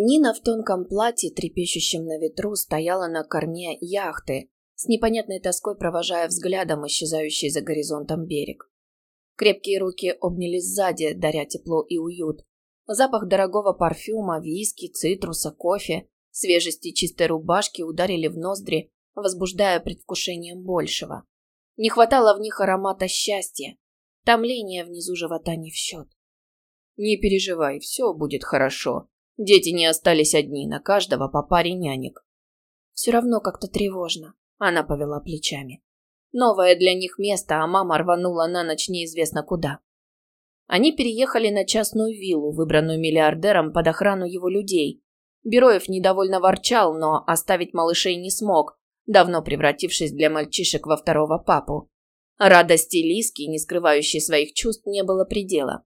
Нина в тонком платье, трепещущем на ветру, стояла на корме яхты, с непонятной тоской провожая взглядом исчезающий за горизонтом берег. Крепкие руки обняли сзади, даря тепло и уют. Запах дорогого парфюма, виски, цитруса, кофе, свежести чистой рубашки ударили в ноздри, возбуждая предвкушением большего. Не хватало в них аромата счастья. Томление внизу живота не в счет. «Не переживай, все будет хорошо», Дети не остались одни, на каждого по паре нянек. Все равно как-то тревожно. Она повела плечами. Новое для них место, а мама рванула на ночь неизвестно куда. Они переехали на частную виллу, выбранную миллиардером под охрану его людей. Бероев недовольно ворчал, но оставить малышей не смог, давно превратившись для мальчишек во второго папу. Радости Лиски, не скрывающей своих чувств, не было предела.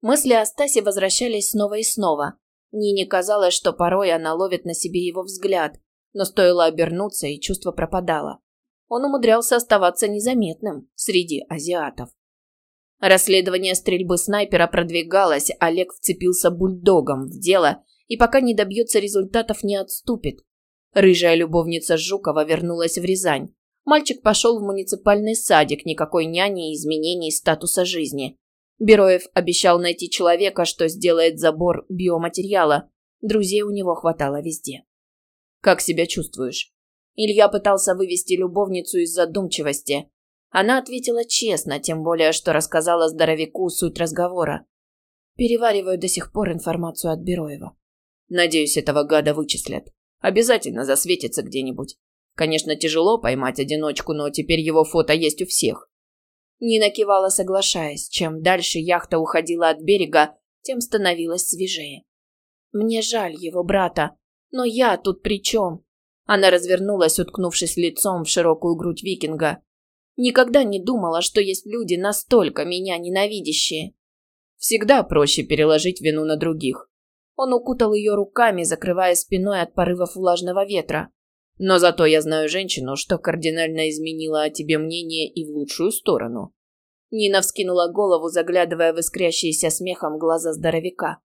Мысли о Стасе возвращались снова и снова. Нине казалось, что порой она ловит на себе его взгляд, но стоило обернуться, и чувство пропадало. Он умудрялся оставаться незаметным среди азиатов. Расследование стрельбы снайпера продвигалось, Олег вцепился бульдогом в дело и пока не добьется результатов, не отступит. Рыжая любовница Жукова вернулась в Рязань. Мальчик пошел в муниципальный садик, никакой няни и изменений статуса жизни. Бероев обещал найти человека, что сделает забор биоматериала. Друзей у него хватало везде. «Как себя чувствуешь?» Илья пытался вывести любовницу из задумчивости. Она ответила честно, тем более, что рассказала здоровяку суть разговора. Перевариваю до сих пор информацию от Бероева. Надеюсь, этого гада вычислят. Обязательно засветится где-нибудь. Конечно, тяжело поймать одиночку, но теперь его фото есть у всех. Нина кивала, соглашаясь. Чем дальше яхта уходила от берега, тем становилась свежее. «Мне жаль его брата, но я тут при чем?» Она развернулась, уткнувшись лицом в широкую грудь викинга. «Никогда не думала, что есть люди настолько меня ненавидящие. Всегда проще переложить вину на других». Он укутал ее руками, закрывая спиной от порывов влажного ветра. Но зато я знаю женщину, что кардинально изменила о тебе мнение и в лучшую сторону. Нина вскинула голову, заглядывая в искрящиеся смехом глаза здоровяка.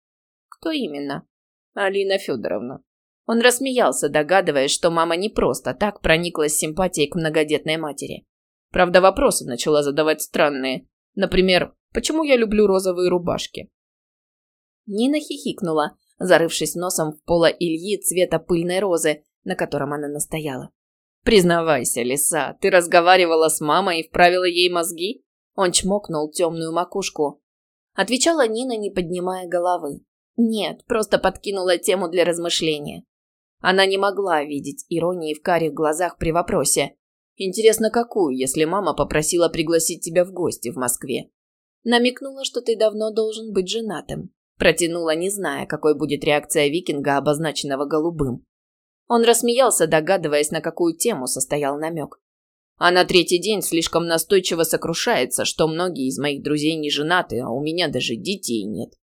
Кто именно? Алина Федоровна. Он рассмеялся, догадываясь, что мама не просто так прониклась симпатией к многодетной матери. Правда, вопросы начала задавать странные. Например, почему я люблю розовые рубашки? Нина хихикнула, зарывшись носом в поло Ильи цвета пыльной розы, на котором она настояла. «Признавайся, лиса, ты разговаривала с мамой и вправила ей мозги?» Он чмокнул темную макушку. Отвечала Нина, не поднимая головы. «Нет, просто подкинула тему для размышления». Она не могла видеть иронии в карих глазах при вопросе. «Интересно, какую, если мама попросила пригласить тебя в гости в Москве?» Намекнула, что ты давно должен быть женатым. Протянула, не зная, какой будет реакция викинга, обозначенного голубым. Он рассмеялся, догадываясь, на какую тему состоял намек. А на третий день слишком настойчиво сокрушается, что многие из моих друзей не женаты, а у меня даже детей нет.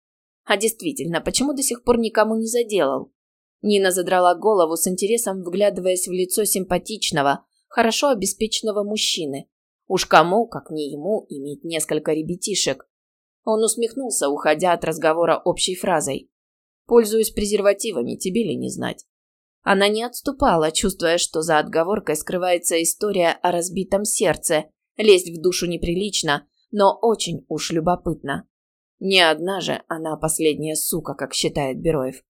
А действительно, почему до сих пор никому не заделал? Нина задрала голову с интересом, вглядываясь в лицо симпатичного, хорошо обеспеченного мужчины. Уж кому, как не ему, иметь несколько ребятишек. Он усмехнулся, уходя от разговора общей фразой. «Пользуюсь презервативами, тебе ли не знать?» Она не отступала, чувствуя, что за отговоркой скрывается история о разбитом сердце. Лезть в душу неприлично, но очень уж любопытно. Не одна же она последняя сука, как считает Бероев.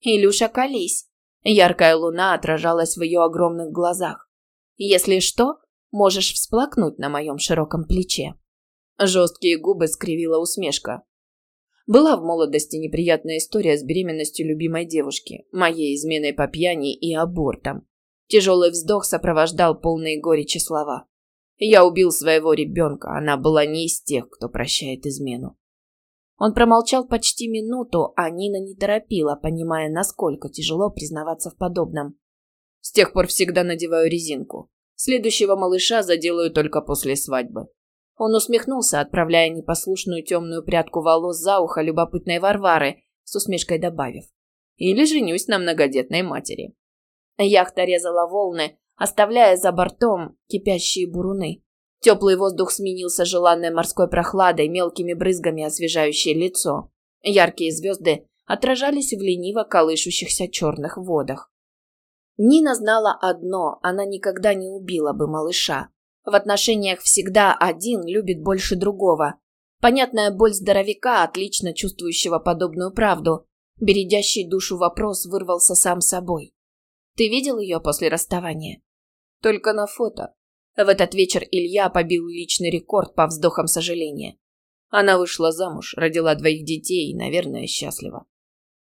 «Илюша, колись!» Яркая луна отражалась в ее огромных глазах. «Если что, можешь всплакнуть на моем широком плече». Жесткие губы скривила усмешка. Была в молодости неприятная история с беременностью любимой девушки, моей изменой по пьяни и абортом. Тяжелый вздох сопровождал полные горечи слова. Я убил своего ребенка, она была не из тех, кто прощает измену. Он промолчал почти минуту, а Нина не торопила, понимая, насколько тяжело признаваться в подобном. С тех пор всегда надеваю резинку. Следующего малыша заделаю только после свадьбы. Он усмехнулся, отправляя непослушную темную прядку волос за ухо любопытной Варвары, с усмешкой добавив. «Или женюсь на многодетной матери». Яхта резала волны, оставляя за бортом кипящие буруны. Теплый воздух сменился желанной морской прохладой, мелкими брызгами освежающее лицо. Яркие звезды отражались в лениво колышущихся черных водах. Нина знала одно – она никогда не убила бы малыша. В отношениях всегда один любит больше другого. Понятная боль здоровяка, отлично чувствующего подобную правду. Бередящий душу вопрос вырвался сам собой. «Ты видел ее после расставания?» «Только на фото». В этот вечер Илья побил личный рекорд по вздохам сожаления. Она вышла замуж, родила двоих детей и, наверное, счастлива.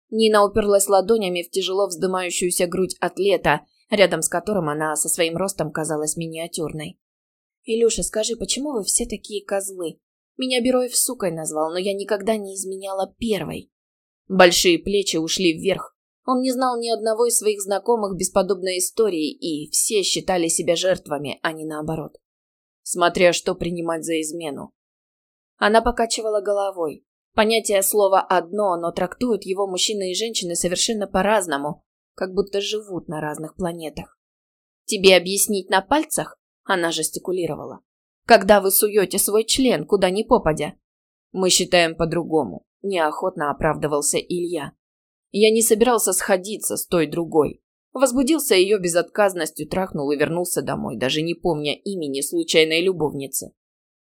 Нина уперлась ладонями в тяжело вздымающуюся грудь атлета, рядом с которым она со своим ростом казалась миниатюрной. «Илюша, скажи, почему вы все такие козлы? Меня Бероев сукой назвал, но я никогда не изменяла первой». Большие плечи ушли вверх. Он не знал ни одного из своих знакомых без подобной истории, и все считали себя жертвами, а не наоборот. Смотря что принимать за измену. Она покачивала головой. Понятие слова одно, но трактуют его мужчины и женщины совершенно по-разному, как будто живут на разных планетах. «Тебе объяснить на пальцах?» Она жестикулировала. «Когда вы суете свой член, куда ни попадя?» «Мы считаем по-другому», – неохотно оправдывался Илья. Я не собирался сходиться с той другой. Возбудился ее безотказностью, трахнул и вернулся домой, даже не помня имени случайной любовницы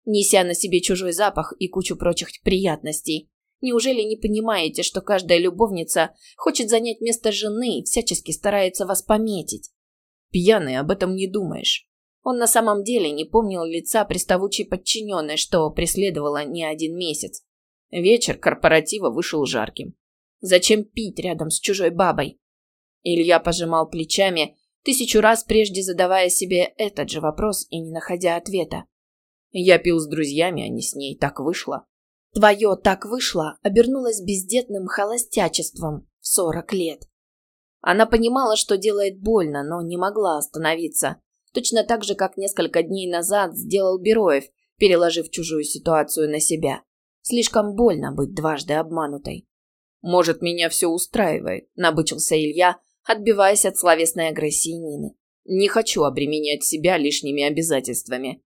неся на себе чужой запах и кучу прочих приятностей. Неужели не понимаете, что каждая любовница хочет занять место жены и всячески старается вас пометить? Пьяный об этом не думаешь. Он на самом деле не помнил лица приставучей подчиненной, что преследовала не один месяц. Вечер корпоратива вышел жарким. Зачем пить рядом с чужой бабой? Илья пожимал плечами, тысячу раз прежде задавая себе этот же вопрос и не находя ответа. Я пил с друзьями, а не с ней. Так вышло. Твое «так вышло» обернулось бездетным холостячеством в сорок лет. Она понимала, что делает больно, но не могла остановиться. Точно так же, как несколько дней назад сделал Бероев, переложив чужую ситуацию на себя. Слишком больно быть дважды обманутой. «Может, меня все устраивает», – набычился Илья, отбиваясь от словесной агрессии Нины. «Не хочу обременять себя лишними обязательствами.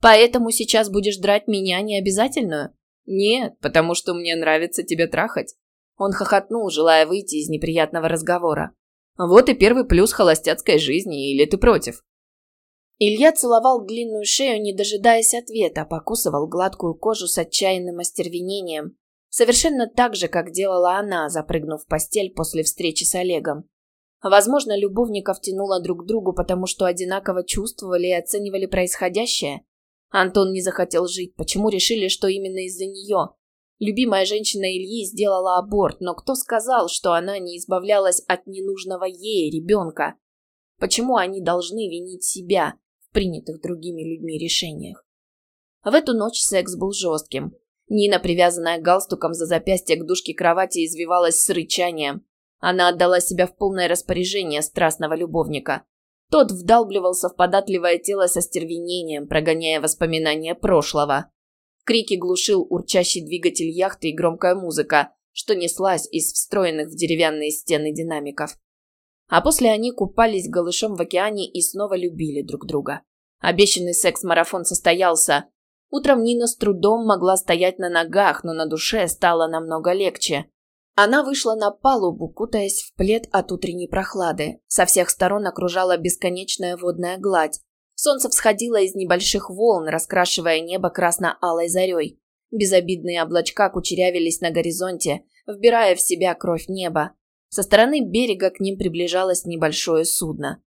Поэтому сейчас будешь драть меня необязательную? Нет, потому что мне нравится тебя трахать. Он хохотнул, желая выйти из неприятного разговора. Вот и первый плюс холостяцкой жизни, или ты против? Илья целовал длинную шею, не дожидаясь ответа, покусывал гладкую кожу с отчаянным остервенением. Совершенно так же, как делала она, запрыгнув в постель после встречи с Олегом. Возможно, любовников тянуло друг к другу, потому что одинаково чувствовали и оценивали происходящее. Антон не захотел жить. Почему решили, что именно из-за нее? Любимая женщина Ильи сделала аборт, но кто сказал, что она не избавлялась от ненужного ей ребенка? Почему они должны винить себя принятых другими людьми решениях? В эту ночь секс был жестким. Нина, привязанная галстуком за запястье к дужке кровати, извивалась с рычанием. Она отдала себя в полное распоряжение страстного любовника. Тот вдалбливался в податливое тело со стервенением, прогоняя воспоминания прошлого. Крики глушил урчащий двигатель яхты и громкая музыка, что неслась из встроенных в деревянные стены динамиков. А после они купались голышом в океане и снова любили друг друга. Обещанный секс-марафон состоялся. Утром Нина с трудом могла стоять на ногах, но на душе стало намного легче. Она вышла на палубу, кутаясь в плед от утренней прохлады. Со всех сторон окружала бесконечная водная гладь. Солнце всходило из небольших волн, раскрашивая небо красно-алой зарей. Безобидные облачка кучерявились на горизонте, вбирая в себя кровь неба. Со стороны берега к ним приближалось небольшое судно.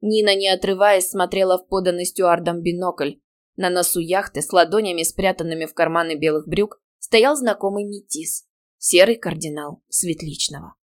Нина, не отрываясь, смотрела в поданный стюардом бинокль. На носу яхты с ладонями, спрятанными в карманы белых брюк, стоял знакомый метис серый кардинал Светличного.